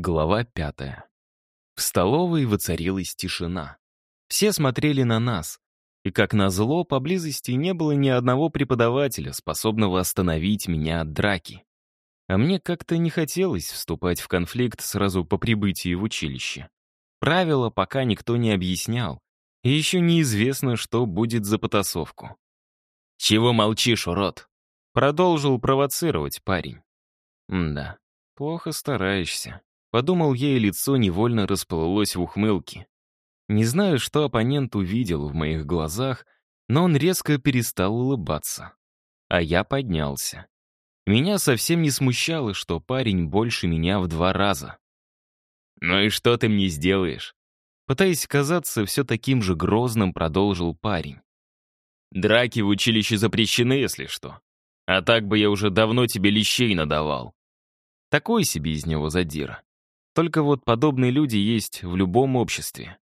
Глава пятая. В столовой воцарилась тишина. Все смотрели на нас, и, как назло, поблизости не было ни одного преподавателя, способного остановить меня от драки. А мне как-то не хотелось вступать в конфликт сразу по прибытии в училище. Правила пока никто не объяснял, и еще неизвестно, что будет за потасовку. «Чего молчишь, урод?» Продолжил провоцировать парень. да, плохо стараешься. Подумал я, и лицо невольно расплылось в ухмылке. Не знаю, что оппонент увидел в моих глазах, но он резко перестал улыбаться. А я поднялся. Меня совсем не смущало, что парень больше меня в два раза. «Ну и что ты мне сделаешь?» Пытаясь казаться все таким же грозным, продолжил парень. «Драки в училище запрещены, если что. А так бы я уже давно тебе лещей надавал». Такой себе из него задира. Только вот подобные люди есть в любом обществе.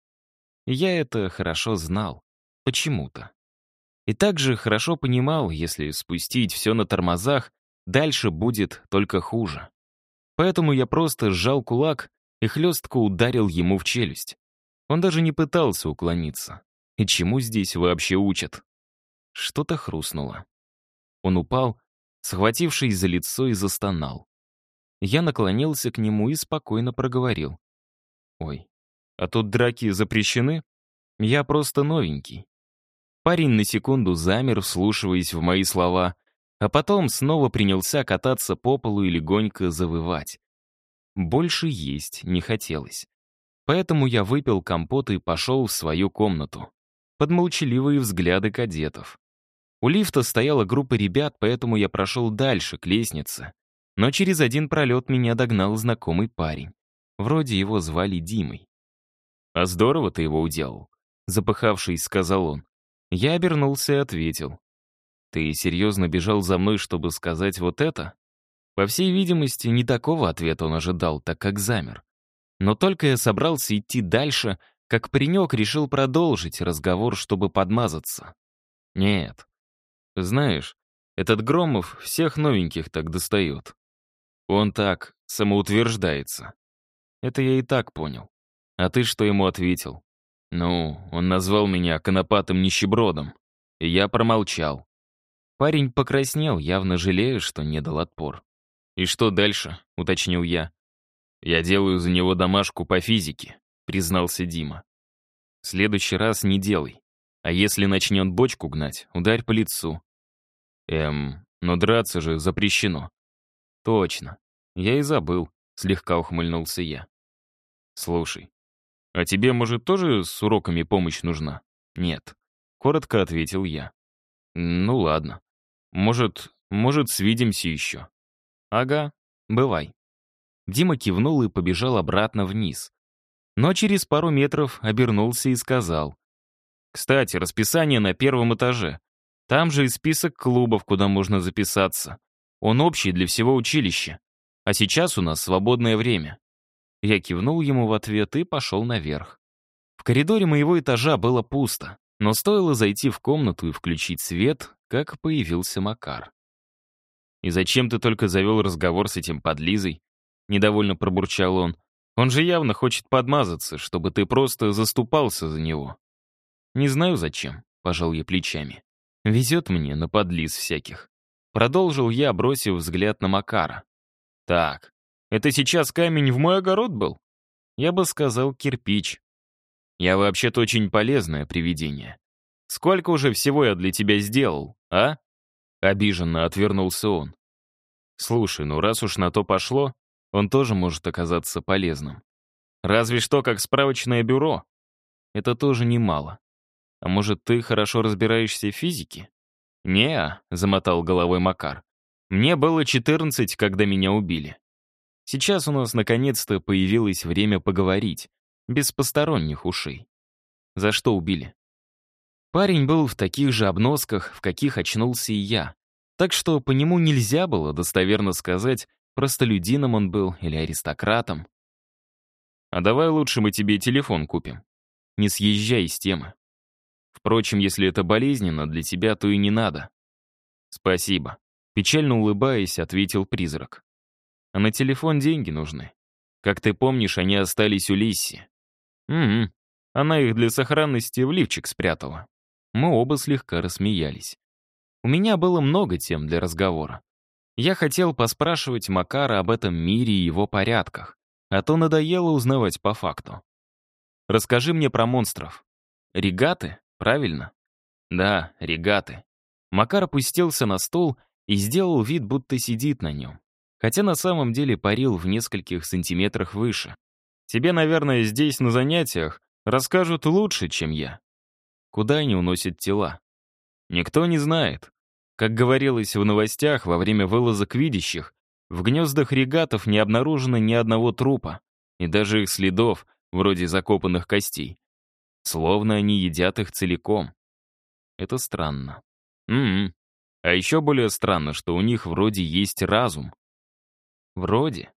Я это хорошо знал. Почему-то. И также хорошо понимал, если спустить все на тормозах, дальше будет только хуже. Поэтому я просто сжал кулак и хлестко ударил ему в челюсть. Он даже не пытался уклониться. И чему здесь вообще учат? Что-то хрустнуло. Он упал, схватившись за лицо и застонал. Я наклонился к нему и спокойно проговорил. «Ой, а тут драки запрещены? Я просто новенький». Парень на секунду замер, вслушиваясь в мои слова, а потом снова принялся кататься по полу и легонько завывать. Больше есть не хотелось. Поэтому я выпил компот и пошел в свою комнату. Под молчаливые взгляды кадетов. У лифта стояла группа ребят, поэтому я прошел дальше, к лестнице. Но через один пролет меня догнал знакомый парень. Вроде его звали Димой. «А здорово ты его уделал», — запыхавшись, сказал он. Я обернулся и ответил. «Ты серьезно бежал за мной, чтобы сказать вот это?» По всей видимости, не такого ответа он ожидал, так как замер. Но только я собрался идти дальше, как паренек решил продолжить разговор, чтобы подмазаться. «Нет. Знаешь, этот Громов всех новеньких так достает. Он так самоутверждается. Это я и так понял. А ты что ему ответил? Ну, он назвал меня конопатым нищебродом. И я промолчал. Парень покраснел, явно жалея, что не дал отпор. «И что дальше?» — уточнил я. «Я делаю за него домашку по физике», — признался Дима. «В следующий раз не делай. А если начнет бочку гнать, ударь по лицу». «Эм, но драться же запрещено». «Точно. Я и забыл», — слегка ухмыльнулся я. «Слушай, а тебе, может, тоже с уроками помощь нужна?» «Нет», — коротко ответил я. «Ну ладно. Может, может, свидимся еще?» «Ага, бывай». Дима кивнул и побежал обратно вниз. Но через пару метров обернулся и сказал. «Кстати, расписание на первом этаже. Там же и список клубов, куда можно записаться. Он общий для всего училища. А сейчас у нас свободное время». Я кивнул ему в ответ и пошел наверх. В коридоре моего этажа было пусто, но стоило зайти в комнату и включить свет, как появился Макар. «И зачем ты только завел разговор с этим подлизой?» Недовольно пробурчал он. «Он же явно хочет подмазаться, чтобы ты просто заступался за него». «Не знаю зачем», — пожал я плечами. «Везет мне на подлиз всяких». Продолжил я, бросив взгляд на Макара. «Так, это сейчас камень в мой огород был?» Я бы сказал кирпич. Я вообще-то очень полезное привидение. Сколько уже всего я для тебя сделал, а? Обиженно отвернулся он. Слушай, ну раз уж на то пошло, он тоже может оказаться полезным. Разве что как справочное бюро. Это тоже немало. А может, ты хорошо разбираешься в физике? Не замотал головой Макар. «Мне было 14, когда меня убили. Сейчас у нас наконец-то появилось время поговорить, без посторонних ушей. За что убили?» Парень был в таких же обносках, в каких очнулся и я. Так что по нему нельзя было достоверно сказать, простолюдином он был или аристократом. «А давай лучше мы тебе телефон купим. Не съезжай с темы. Впрочем, если это болезненно для тебя, то и не надо». «Спасибо», — печально улыбаясь, ответил призрак. «А на телефон деньги нужны. Как ты помнишь, они остались у Лисси. Угу. Она их для сохранности в лифчик спрятала. Мы оба слегка рассмеялись. У меня было много тем для разговора. Я хотел поспрашивать Макара об этом мире и его порядках, а то надоело узнавать по факту. Расскажи мне про монстров. Регаты, правильно? Да, регаты. Макар опустился на стол и сделал вид, будто сидит на нем. Хотя на самом деле парил в нескольких сантиметрах выше. Тебе, наверное, здесь на занятиях расскажут лучше, чем я. Куда они уносят тела? Никто не знает. Как говорилось в новостях, во время вылазок видящих, в гнездах регатов не обнаружено ни одного трупа, и даже их следов, вроде закопанных костей. Словно они едят их целиком. Это странно. М-м. А еще более странно, что у них вроде есть разум. Вроде.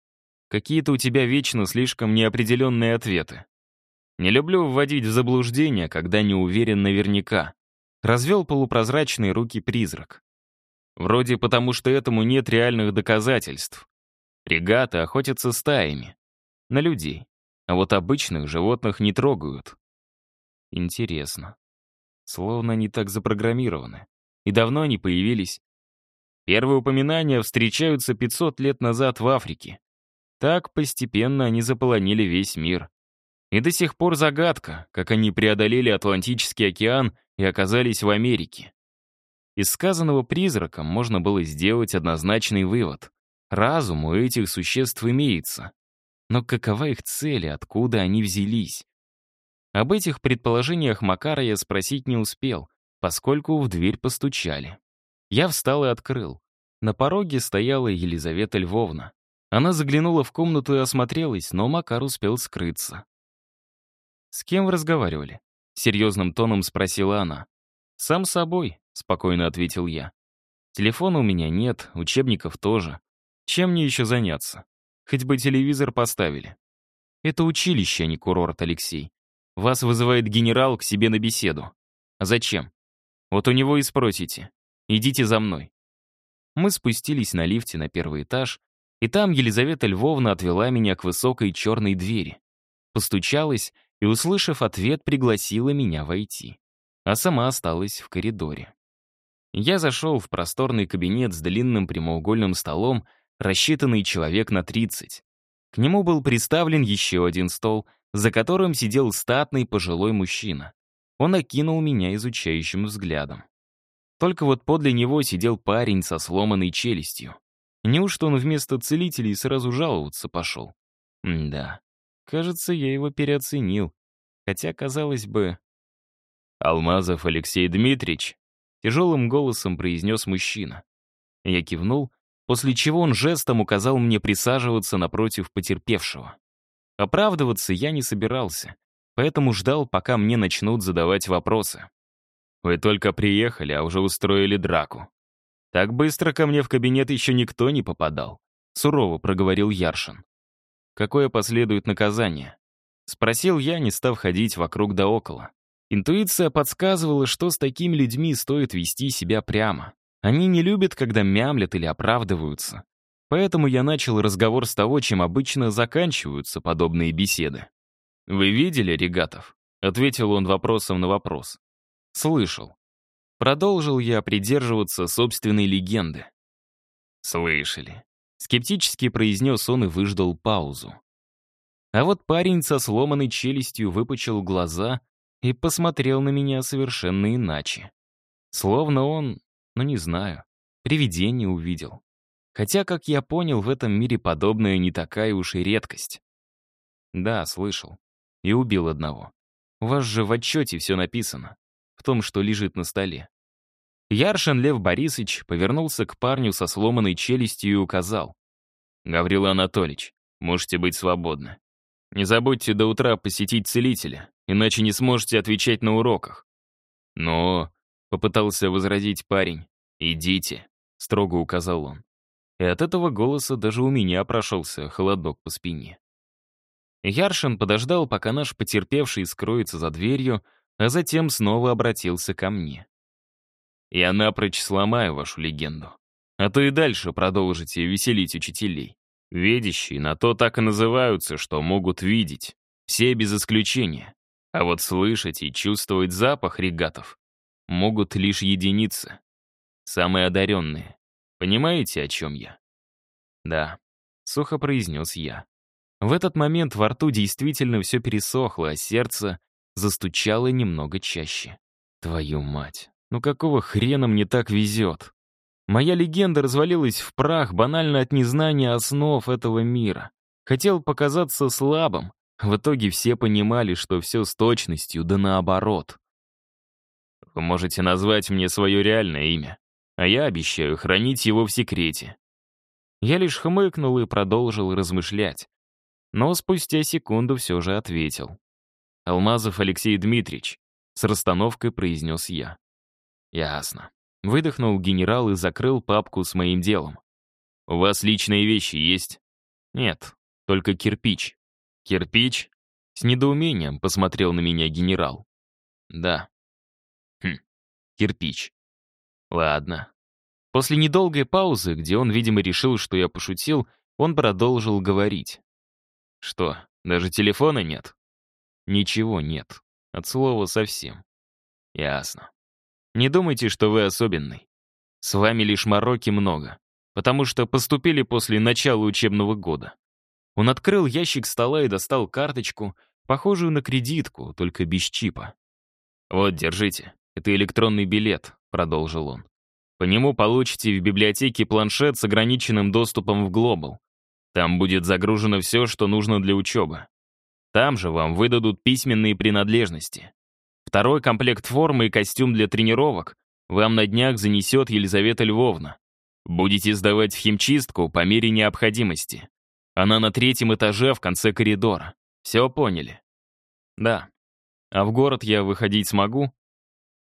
Какие-то у тебя вечно слишком неопределенные ответы. Не люблю вводить в заблуждение, когда не уверен наверняка. Развел полупрозрачные руки призрак. Вроде потому, что этому нет реальных доказательств. Регаты охотятся стаями. На людей. А вот обычных животных не трогают. Интересно. Словно они так запрограммированы. И давно они появились. Первые упоминания встречаются 500 лет назад в Африке. Так постепенно они заполонили весь мир. И до сих пор загадка, как они преодолели Атлантический океан и оказались в Америке. Из сказанного призраком можно было сделать однозначный вывод. Разум у этих существ имеется. Но какова их цель и откуда они взялись? Об этих предположениях Макара я спросить не успел, поскольку в дверь постучали. Я встал и открыл. На пороге стояла Елизавета Львовна. Она заглянула в комнату и осмотрелась, но Макар успел скрыться. «С кем вы разговаривали?» — серьезным тоном спросила она. «Сам собой», — спокойно ответил я. «Телефона у меня нет, учебников тоже. Чем мне еще заняться? Хоть бы телевизор поставили. Это училище, а не курорт, Алексей. Вас вызывает генерал к себе на беседу. Зачем? Вот у него и спросите. Идите за мной. Мы спустились на лифте на первый этаж, и там Елизавета Львовна отвела меня к высокой черной двери. Постучалась и, услышав ответ, пригласила меня войти. А сама осталась в коридоре. Я зашел в просторный кабинет с длинным прямоугольным столом, рассчитанный человек на 30. К нему был приставлен еще один стол, за которым сидел статный пожилой мужчина. Он окинул меня изучающим взглядом. Только вот подле него сидел парень со сломанной челюстью. Неужто он вместо целителей сразу жаловаться пошел? М да, кажется, я его переоценил. Хотя, казалось бы... «Алмазов Алексей Дмитриевич», — тяжелым голосом произнес мужчина. Я кивнул, после чего он жестом указал мне присаживаться напротив потерпевшего. Оправдываться я не собирался, поэтому ждал, пока мне начнут задавать вопросы. «Вы только приехали, а уже устроили драку. Так быстро ко мне в кабинет еще никто не попадал», — сурово проговорил Яршин. «Какое последует наказание?» Спросил я, не став ходить вокруг да около. Интуиция подсказывала, что с такими людьми стоит вести себя прямо. Они не любят, когда мямлят или оправдываются. Поэтому я начал разговор с того, чем обычно заканчиваются подобные беседы. «Вы видели регатов?» — ответил он вопросом на вопрос. «Слышал». Продолжил я придерживаться собственной легенды. «Слышали». Скептически произнес он и выждал паузу. А вот парень со сломанной челюстью выпучил глаза и посмотрел на меня совершенно иначе. Словно он но не знаю. Привидение увидел. Хотя, как я понял, в этом мире подобное не такая уж и редкость. Да, слышал. И убил одного. У вас же в отчете все написано. В том, что лежит на столе. Яршин Лев Борисович повернулся к парню со сломанной челюстью и указал. «Гаврил Анатольевич, можете быть свободны. Не забудьте до утра посетить целителя, иначе не сможете отвечать на уроках. Но — попытался возразить парень. «Идите», — строго указал он. И от этого голоса даже у меня прошелся холодок по спине. Яршин подождал, пока наш потерпевший скроется за дверью, а затем снова обратился ко мне. «Я напрочь сломаю вашу легенду, а то и дальше продолжите веселить учителей. Видящие на то так и называются, что могут видеть. Все без исключения. А вот слышать и чувствовать запах регатов могут лишь единицы. Самые одаренные. Понимаете, о чем я? Да, сухо произнес я. В этот момент во рту действительно все пересохло, а сердце застучало немного чаще. Твою мать, ну какого хрена мне так везет? Моя легенда развалилась в прах банально от незнания основ этого мира. Хотел показаться слабым, в итоге все понимали, что все с точностью, да наоборот. Вы можете назвать мне свое реальное имя, а я обещаю хранить его в секрете. Я лишь хмыкнул и продолжил размышлять. Но спустя секунду все же ответил. «Алмазов Алексей Дмитриевич», — с расстановкой произнес я. «Ясно». Выдохнул генерал и закрыл папку с моим делом. «У вас личные вещи есть?» «Нет, только кирпич». «Кирпич?» С недоумением посмотрел на меня генерал. «Да». «Хм, кирпич. Ладно». После недолгой паузы, где он, видимо, решил, что я пошутил, он продолжил говорить. «Что, даже телефона нет?» «Ничего нет. От слова совсем». «Ясно. Не думайте, что вы особенный. С вами лишь мороки много, потому что поступили после начала учебного года. Он открыл ящик стола и достал карточку, похожую на кредитку, только без чипа. «Вот, держите. Это электронный билет», — продолжил он. «По нему получите в библиотеке планшет с ограниченным доступом в Глобал. Там будет загружено все, что нужно для учебы. Там же вам выдадут письменные принадлежности. Второй комплект формы и костюм для тренировок вам на днях занесет Елизавета Львовна. Будете сдавать в химчистку по мере необходимости. Она на третьем этаже в конце коридора. Все поняли? Да. А в город я выходить смогу?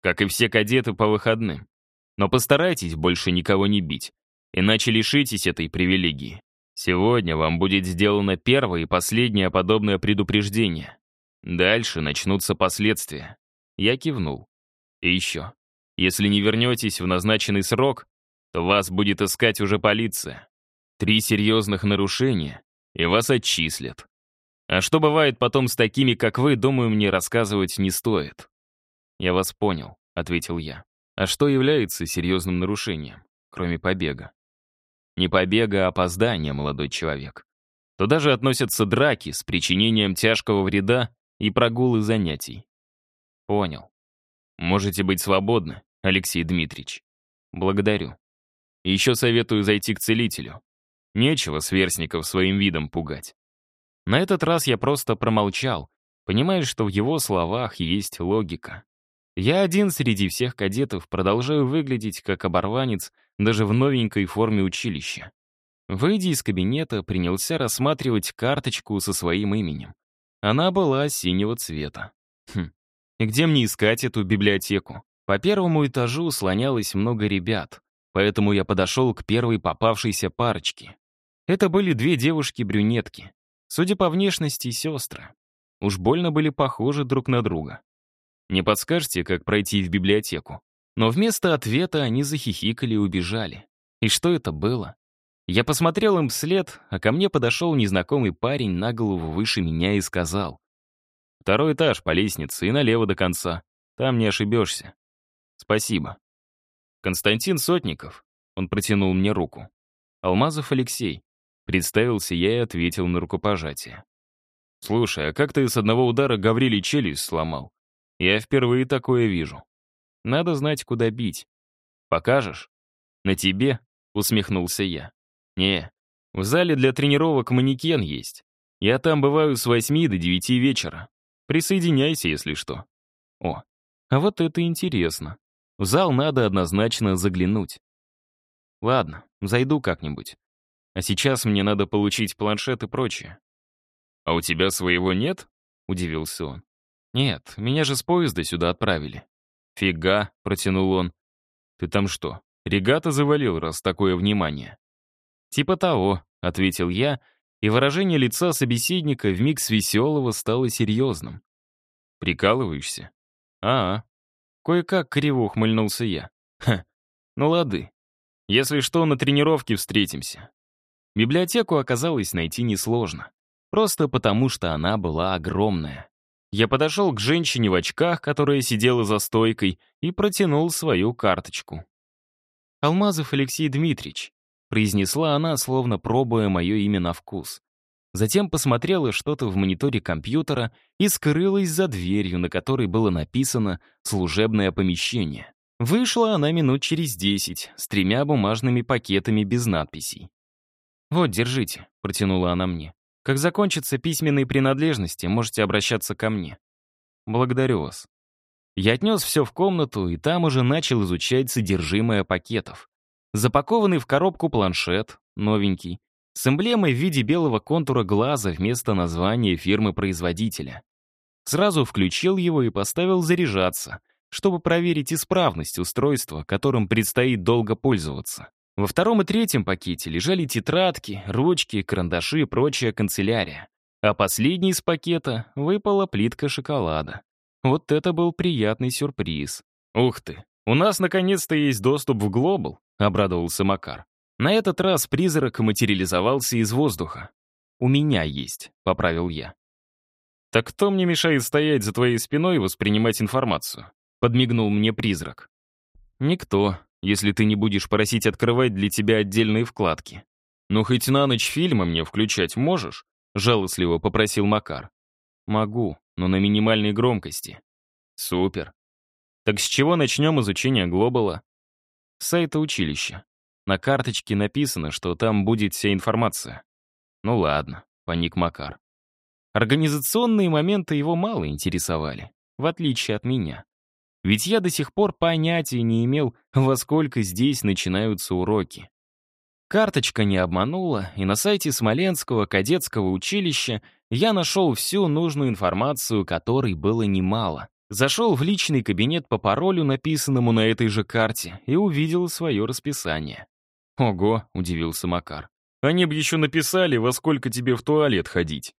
Как и все кадеты по выходным. Но постарайтесь больше никого не бить, иначе лишитесь этой привилегии. Сегодня вам будет сделано первое и последнее подобное предупреждение. Дальше начнутся последствия. Я кивнул. И еще. Если не вернетесь в назначенный срок, то вас будет искать уже полиция. Три серьезных нарушения, и вас отчислят. А что бывает потом с такими, как вы, думаю, мне рассказывать не стоит. «Я вас понял», — ответил я. «А что является серьезным нарушением, кроме побега?» «Не побега, а опоздания, молодой человек. Туда же относятся драки с причинением тяжкого вреда и прогулы занятий. Понял. Можете быть свободны, Алексей Дмитриевич. Благодарю. И еще советую зайти к целителю. Нечего сверстников своим видом пугать. На этот раз я просто промолчал, понимая, что в его словах есть логика. Я один среди всех кадетов продолжаю выглядеть как оборванец даже в новенькой форме училища. Выйдя из кабинета, принялся рассматривать карточку со своим именем. Она была синего цвета. Хм, и где мне искать эту библиотеку? По первому этажу слонялось много ребят, поэтому я подошел к первой попавшейся парочке. Это были две девушки-брюнетки. Судя по внешности, сестры. Уж больно были похожи друг на друга. Не подскажете, как пройти в библиотеку? Но вместо ответа они захихикали и убежали. И что это было? Я посмотрел им вслед, а ко мне подошел незнакомый парень на голову выше меня и сказал. Второй этаж по лестнице и налево до конца. Там не ошибешься. Спасибо. Константин Сотников. Он протянул мне руку. Алмазов Алексей. Представился я и ответил на рукопожатие. «Слушай, а как ты с одного удара Гаврилий челюсть сломал? Я впервые такое вижу. Надо знать, куда бить. Покажешь?» «На тебе?» — усмехнулся я. «Не, в зале для тренировок манекен есть. Я там бываю с восьми до девяти вечера. Присоединяйся, если что. О, а вот это интересно. В зал надо однозначно заглянуть. Ладно, зайду как-нибудь. А сейчас мне надо получить планшет и прочее. «А у тебя своего нет?» — удивился он. «Нет, меня же с поезда сюда отправили». «Фига», — протянул он. «Ты там что, регата завалил, раз такое внимание?» «Типа того», — ответил я, — и выражение лица собеседника вмиг с веселого стало серьезным. «Прикалываешься?» «А, -а. кое-как криво ухмыльнулся я. «Ха, ну лады. Если что, на тренировке встретимся». Библиотеку оказалось найти несложно. Просто потому, что она была огромная. Я подошел к женщине в очках, которая сидела за стойкой, и протянул свою карточку. «Алмазов Алексей Дмитриевич», — произнесла она, словно пробуя мое имя на вкус. Затем посмотрела что-то в мониторе компьютера и скрылась за дверью, на которой было написано «служебное помещение». Вышла она минут через десять, с тремя бумажными пакетами без надписей. «Вот, держите», — протянула она мне. «Как закончатся письменные принадлежности, можете обращаться ко мне». «Благодарю вас». Я отнес все в комнату и там уже начал изучать содержимое пакетов. Запакованный в коробку планшет, новенький, с эмблемой в виде белого контура глаза вместо названия фирмы-производителя. Сразу включил его и поставил заряжаться, чтобы проверить исправность устройства, которым предстоит долго пользоваться. Во втором и третьем пакете лежали тетрадки, ручки, карандаши и прочая канцелярия. А последний из пакета выпала плитка шоколада. Вот это был приятный сюрприз. «Ух ты, у нас наконец-то есть доступ в Глобал», — обрадовался Макар. На этот раз призрак материализовался из воздуха. «У меня есть», — поправил я. «Так кто мне мешает стоять за твоей спиной и воспринимать информацию?» — подмигнул мне призрак. «Никто, если ты не будешь просить открывать для тебя отдельные вкладки. Ну, хоть на ночь фильмы мне включать можешь?» — жалостливо попросил Макар. «Могу, но на минимальной громкости». «Супер. Так с чего начнем изучение Глобала?» «С сайта училища. На карточке написано, что там будет вся информация. Ну ладно, паник Макар. Организационные моменты его мало интересовали, в отличие от меня. Ведь я до сих пор понятия не имел, во сколько здесь начинаются уроки. Карточка не обманула, и на сайте Смоленского кадетского училища я нашел всю нужную информацию, которой было немало. Зашел в личный кабинет по паролю, написанному на этой же карте, и увидел свое расписание. «Ого», — удивился Макар. «Они бы еще написали, во сколько тебе в туалет ходить».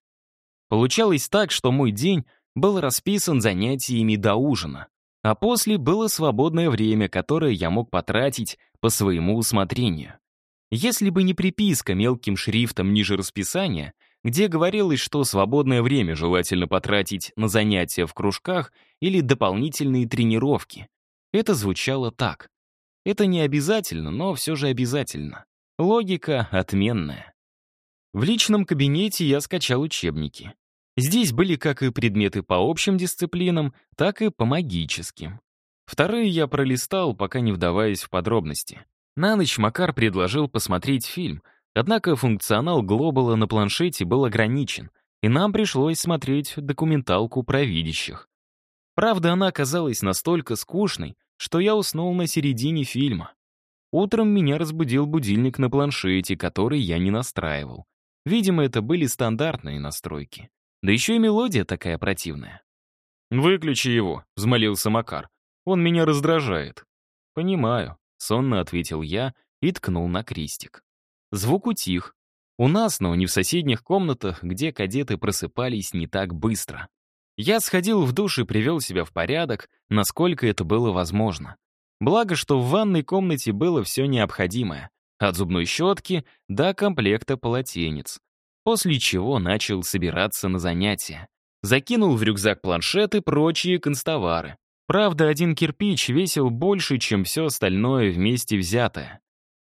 Получалось так, что мой день был расписан занятиями до ужина, а после было свободное время, которое я мог потратить по своему усмотрению. Если бы не приписка мелким шрифтом ниже расписания, где говорилось, что свободное время желательно потратить на занятия в кружках или дополнительные тренировки, это звучало так. Это не обязательно, но все же обязательно. Логика отменная. В личном кабинете я скачал учебники. Здесь были как и предметы по общим дисциплинам, так и по магическим. Вторые я пролистал, пока не вдаваясь в подробности. На ночь Макар предложил посмотреть фильм, однако функционал Глобала на планшете был ограничен, и нам пришлось смотреть документалку про видящих. Правда, она оказалась настолько скучной, что я уснул на середине фильма. Утром меня разбудил будильник на планшете, который я не настраивал. Видимо, это были стандартные настройки. Да еще и мелодия такая противная. «Выключи его», — взмолился Макар. «Он меня раздражает». «Понимаю», — сонно ответил я и ткнул на крестик. Звук утих. У нас, но не в соседних комнатах, где кадеты просыпались не так быстро. Я сходил в душ и привел себя в порядок, насколько это было возможно. Благо, что в ванной комнате было все необходимое. От зубной щетки до комплекта полотенец. После чего начал собираться на занятия. Закинул в рюкзак планшет и прочие констовары. Правда, один кирпич весил больше, чем все остальное вместе взятое.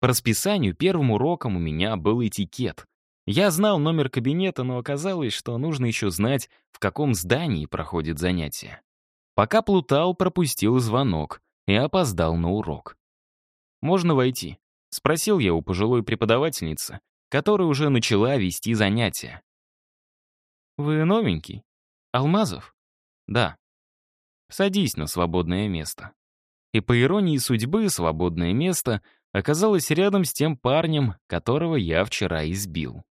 По расписанию первым уроком у меня был этикет. Я знал номер кабинета, но оказалось, что нужно еще знать, в каком здании проходит занятие. Пока плутал, пропустил звонок и опоздал на урок. «Можно войти?» — спросил я у пожилой преподавательницы, которая уже начала вести занятия. «Вы новенький? Алмазов?» «Да». «Садись на свободное место». И по иронии судьбы, свободное место оказалось рядом с тем парнем, которого я вчера избил.